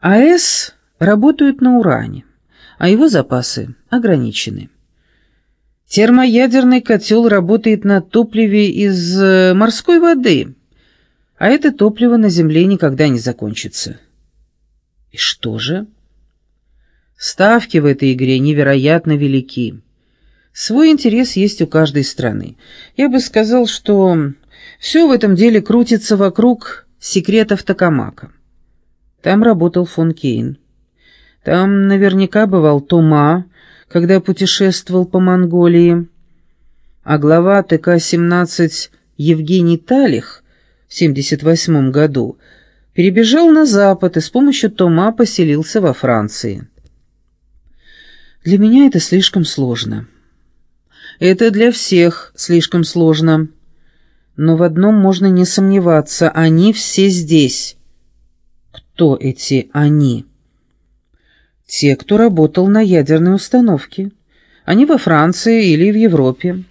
АЭС работают на уране, а его запасы ограничены. Термоядерный котел работает на топливе из э, морской воды, а это топливо на Земле никогда не закончится. И что же? Ставки в этой игре невероятно велики. Свой интерес есть у каждой страны. Я бы сказал, что все в этом деле крутится вокруг секретов Токамака. Там работал фон Кейн. Там наверняка бывал Тома, когда путешествовал по Монголии. А глава ТК-17 Евгений Талих в 78 году перебежал на запад и с помощью Тома поселился во Франции. Для меня это слишком сложно. Это для всех слишком сложно. Но в одном можно не сомневаться, они все здесь. Кто эти «они»? Те, кто работал на ядерной установке. Они во Франции или в Европе.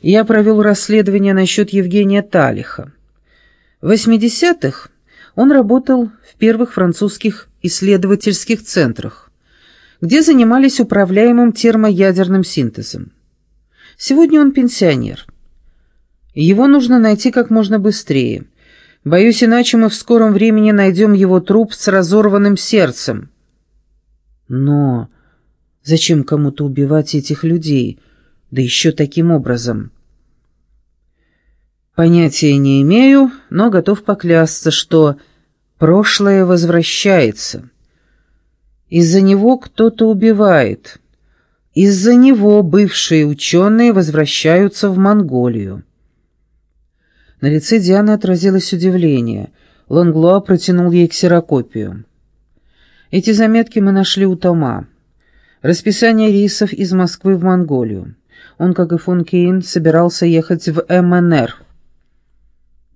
Я провел расследование насчет Евгения Талиха. В 80-х он работал в первых французских исследовательских центрах, где занимались управляемым термоядерным синтезом. Сегодня он пенсионер. Его нужно найти как можно быстрее – Боюсь, иначе мы в скором времени найдем его труп с разорванным сердцем. Но зачем кому-то убивать этих людей, да еще таким образом? Понятия не имею, но готов поклясться, что прошлое возвращается. Из-за него кто-то убивает. Из-за него бывшие ученые возвращаются в Монголию. На лице Дианы отразилось удивление. Ланглуа протянул ей ксерокопию. «Эти заметки мы нашли у Тома. Расписание рейсов из Москвы в Монголию. Он, как и фон Кейн, собирался ехать в МНР».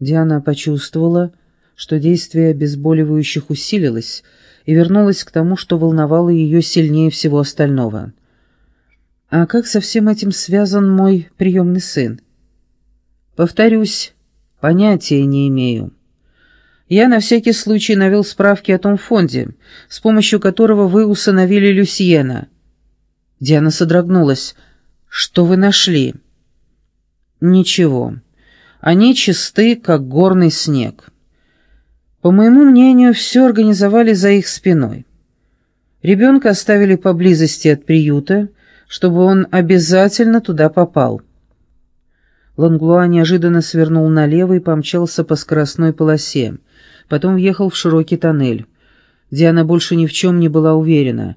Диана почувствовала, что действие обезболивающих усилилось и вернулась к тому, что волновало ее сильнее всего остального. «А как со всем этим связан мой приемный сын?» «Повторюсь, Понятия не имею. Я на всякий случай навел справки о том фонде, с помощью которого вы усыновили Люсьена. Диана содрогнулась. Что вы нашли? Ничего. Они чисты, как горный снег. По моему мнению, все организовали за их спиной. Ребенка оставили поблизости от приюта, чтобы он обязательно туда попал. Ланглуа неожиданно свернул налево и помчался по скоростной полосе. Потом въехал в широкий тоннель. Диана больше ни в чем не была уверена.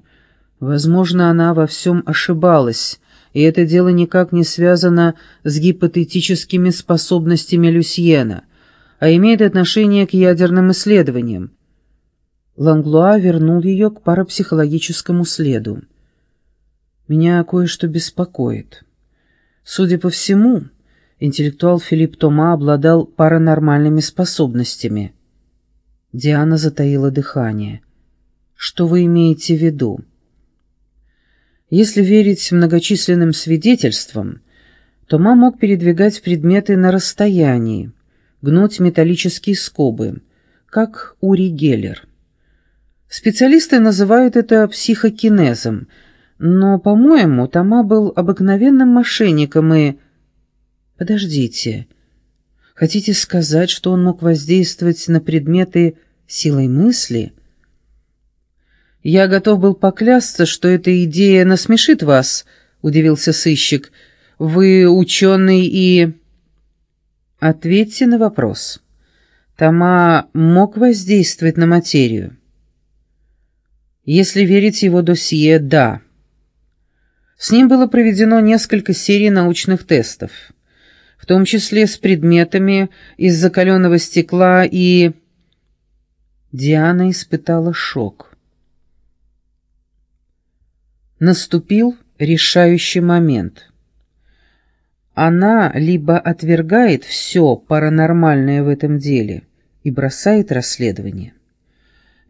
Возможно, она во всем ошибалась, и это дело никак не связано с гипотетическими способностями Люсьена, а имеет отношение к ядерным исследованиям. Ланглуа вернул ее к парапсихологическому следу. «Меня кое-что беспокоит. Судя по всему...» интеллектуал Филипп Тома обладал паранормальными способностями. Диана затаила дыхание. «Что вы имеете в виду?» Если верить многочисленным свидетельствам, Тома мог передвигать предметы на расстоянии, гнуть металлические скобы, как Ури Геллер. Специалисты называют это психокинезом, но, по-моему, Тома был обыкновенным мошенником и Подождите. Хотите сказать, что он мог воздействовать на предметы силой мысли? Я готов был поклясться, что эта идея насмешит вас, удивился сыщик. Вы ученый и... Ответьте на вопрос. Тома мог воздействовать на материю? Если верить его досье, да. С ним было проведено несколько серий научных тестов в том числе с предметами из закаленного стекла и... Диана испытала шок. Наступил решающий момент. Она либо отвергает все паранормальное в этом деле и бросает расследование,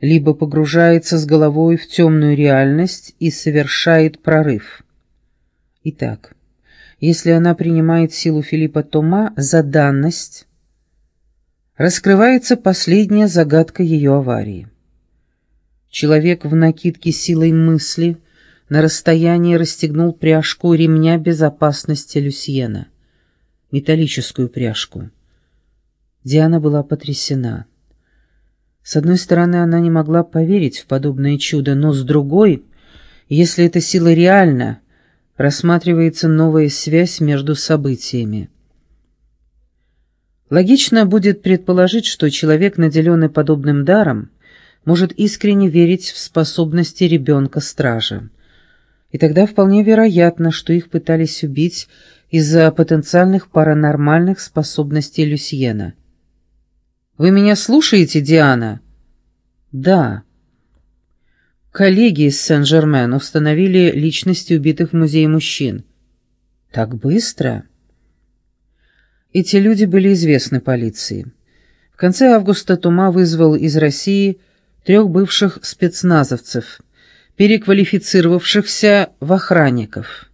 либо погружается с головой в темную реальность и совершает прорыв. Итак, если она принимает силу Филиппа Тома за данность, раскрывается последняя загадка ее аварии. Человек в накидке силой мысли на расстоянии расстегнул пряжку ремня безопасности Люсьена. Металлическую пряжку. Диана была потрясена. С одной стороны, она не могла поверить в подобное чудо, но с другой, если эта сила реальна, рассматривается новая связь между событиями. Логично будет предположить, что человек, наделенный подобным даром, может искренне верить в способности ребенка-стража. И тогда вполне вероятно, что их пытались убить из-за потенциальных паранормальных способностей Люсьена. «Вы меня слушаете, Диана?» «Да». Коллеги из Сен-Жермен установили личности убитых в музее мужчин. «Так быстро?» Эти люди были известны полиции. В конце августа Тума вызвал из России трех бывших спецназовцев, переквалифицировавшихся в охранников.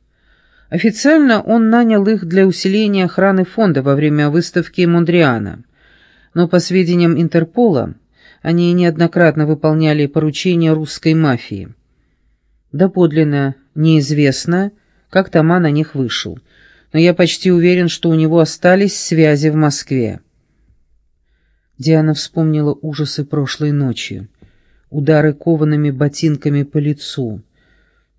Официально он нанял их для усиления охраны фонда во время выставки Мондриана, но по сведениям Интерпола они неоднократно выполняли поручения русской мафии. Доподлинно неизвестно, как Тома на них вышел – но я почти уверен, что у него остались связи в Москве. Диана вспомнила ужасы прошлой ночи, удары коваными ботинками по лицу,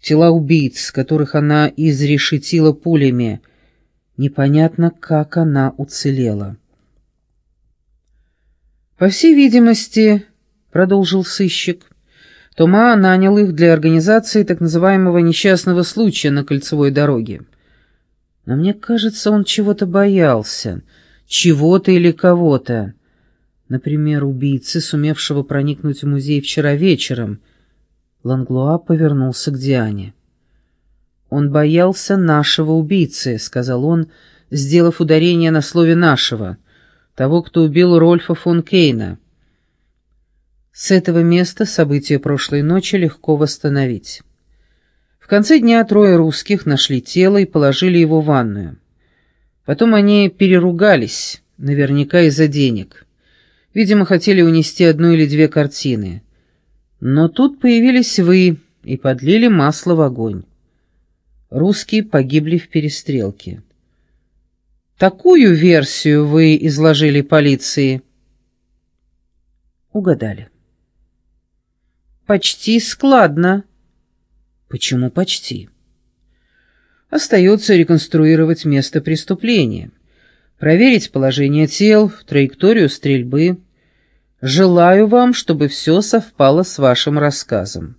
тела убийц, которых она изрешетила пулями. Непонятно, как она уцелела. «По всей видимости», — продолжил сыщик, — Тома нанял их для организации так называемого несчастного случая на кольцевой дороге. Но мне кажется, он чего-то боялся, чего-то или кого-то. Например, убийцы, сумевшего проникнуть в музей вчера вечером. Ланглуа повернулся к Диане. «Он боялся нашего убийцы», — сказал он, сделав ударение на слове «нашего», того, кто убил Рольфа фон Кейна. С этого места события прошлой ночи легко восстановить. В конце дня трое русских нашли тело и положили его в ванную. Потом они переругались, наверняка из-за денег. Видимо, хотели унести одну или две картины. Но тут появились вы и подлили масло в огонь. Русские погибли в перестрелке. Такую версию вы изложили полиции? Угадали. Почти складно. Почему почти? Остается реконструировать место преступления, проверить положение тел, траекторию стрельбы. Желаю вам, чтобы все совпало с вашим рассказом.